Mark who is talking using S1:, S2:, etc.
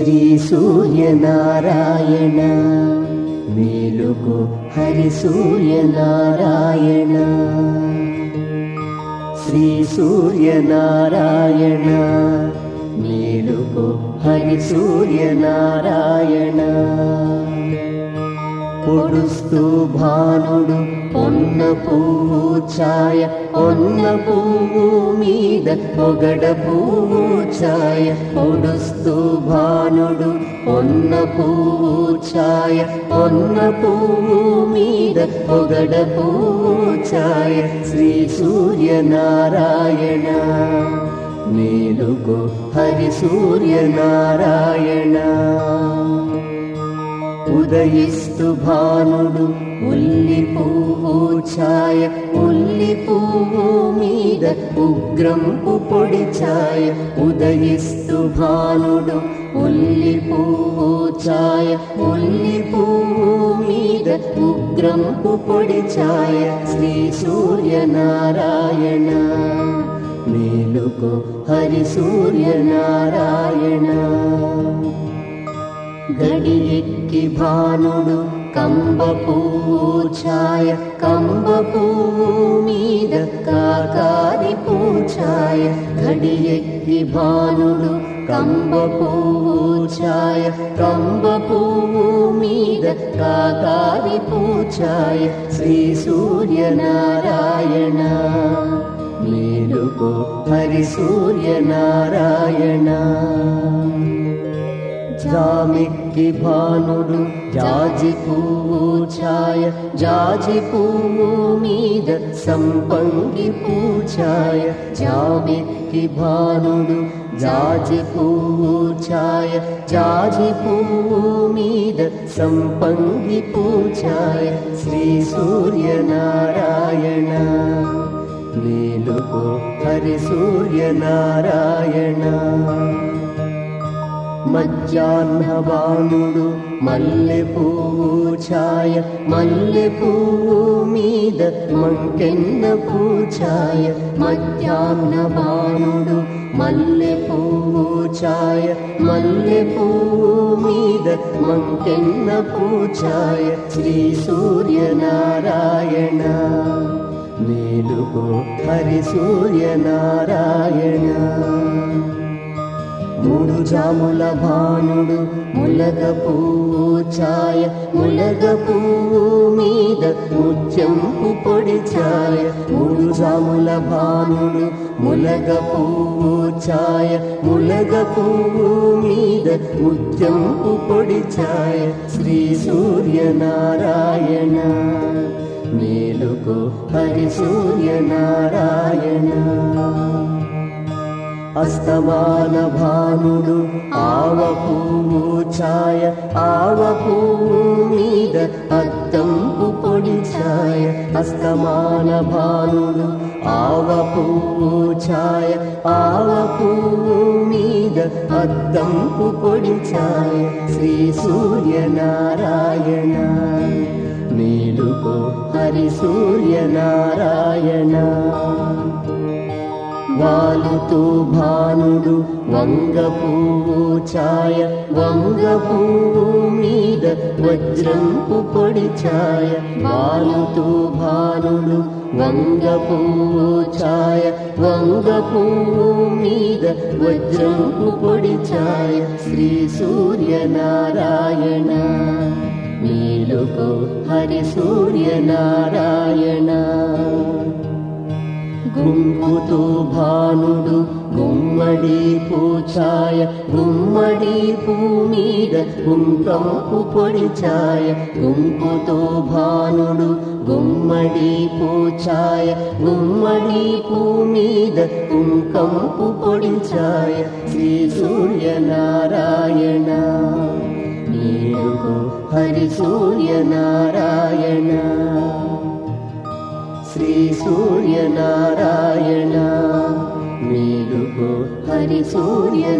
S1: श्रीसूर्यनारायण सूर्यनाारायण। हरिसूर्यनारायण श्रीसूर्यनारायण सूर्य हरिसूर्यनारायण పొడుస్తూ భానుడు పొన్న పువ్వు ఛాయ పొన్న పువ్వు మీద పొగడ పువ్వు ఛాయ పొడుస్తూ భానుడు పొన్న పువ్వు ఛాయ పొన్న పువ్వు మీద పొగడ పువ్వు ఛాయ శ్రీ సూర్యనారాయణ మేలుకో హరి సూర్యనారాయణ ఉదయిస్తు భానుడు ఉల్లి పువ్వు ఛాయ ఉల్లి పువ్వు మీద ఉగ్రంపు పొడి ఛాయ. ఉదయిస్తు భానుడు ఉల్లి పువ్వు ఛాయ ఉల్లి పువ్వు మీద ఉగ్రంపు పొడి ఛాయ. శ్రీ సూర్యనారాయణ మేలుకో హరి సూర్యనారాయణ. గడియెక్కి భానుడు కంబపూచాయ కంబపూ మీద కాకారి పూచాయ గడియెక్కి భానుడు కంబపూచాయ కంబపూ మీద కాకారి పూచాయ శ్రీ సూర్యనారాయణ మేలుకో హరి సూర్యనారాయణ. स्वामि कि भूरु जाजपूछय जाज पूमि दत् संपङ्गी पूच्छाय जाम कि भूरु जाजपूच्छय जाज पूमि दत् संपङ्गी पूच्छाय श्री सूर्य नारायण लुको हरि सूर्य नारायण పూఛాయ శ్రీ సూర్యనారాయణ మేలుకో హరి సూర్యనారాయణ మధ్యాహ్న బాణుడు మల్లె పువ్వు ఛాయ మల్లె పువ్వు మీద మంకెన్న పూఛాయ మధ్యాహ్న బాణుడు మల్లె పువ్వు ఛాయ మల్లె పువ్వు మీద మంకెన్న పూఛాయ శ్రీ సూర్యనారాయణ మేలుకో హరి సూర్యనారాయణ మూడు జాముల భానుడు ములగ పువ్వు ఛాయ ములగ పువ్వు మీద ముత్యంపు పొడి ఛాయ. మూడు జాముల భానుడు ములగ పువ్వు ఛాయ ములగ పువ్వు మీద ముత్యంపు పొడి ఛాయ. శ్రీ సూర్యనారాయణ మేలుకు హరి సూర్యనారాయణ. అస్తమాన భానుడు ఆవ పువ్వు ఛాయ ఆవ పువ్వు మీద అద్దంపు పొడి ఛాయ అస్తమాన భానుడు ఆవ పువ్వు ఛాయ ఆవ పువ్వు మీద అద్దంపు పొడి ఛాయ శ్రీ సూర్యనారాయణ. మేలుకో హరి సూర్యనారాయణ. వాలుతూ భానుడు వంగ పువ్వు ఛాయ వంగ పువ్వు మీద వజ్రంపు పొడి ఛాయ. వాలుతూ భానుడు వంగ పువ్వు ఛాయ వంగ పువ్వు మీద వజ్రంపు పొడి ఛాయ. శ్రీ సూర్యనారాయణ మేలుకో హరి సూర్యనారాయణ. గుంపుతో భానుడు గుమ్మడి పూచాయ గుమ్మడి పూ గుంకంపు కుంకంపు పొడి ఛాయ. గుంపుతో భానుడు గుమ్మడి పూచాయ గుమ్మడి పూ గుంకంపు కుంకంపు పొడి ఛాయ. శ్రీ సూర్యనారాయణ. మేలుకో హరి సూర్యనారాయణ. श्रीसूर्यनारायण सूर्यनारायण। हरिसूर्यनारायण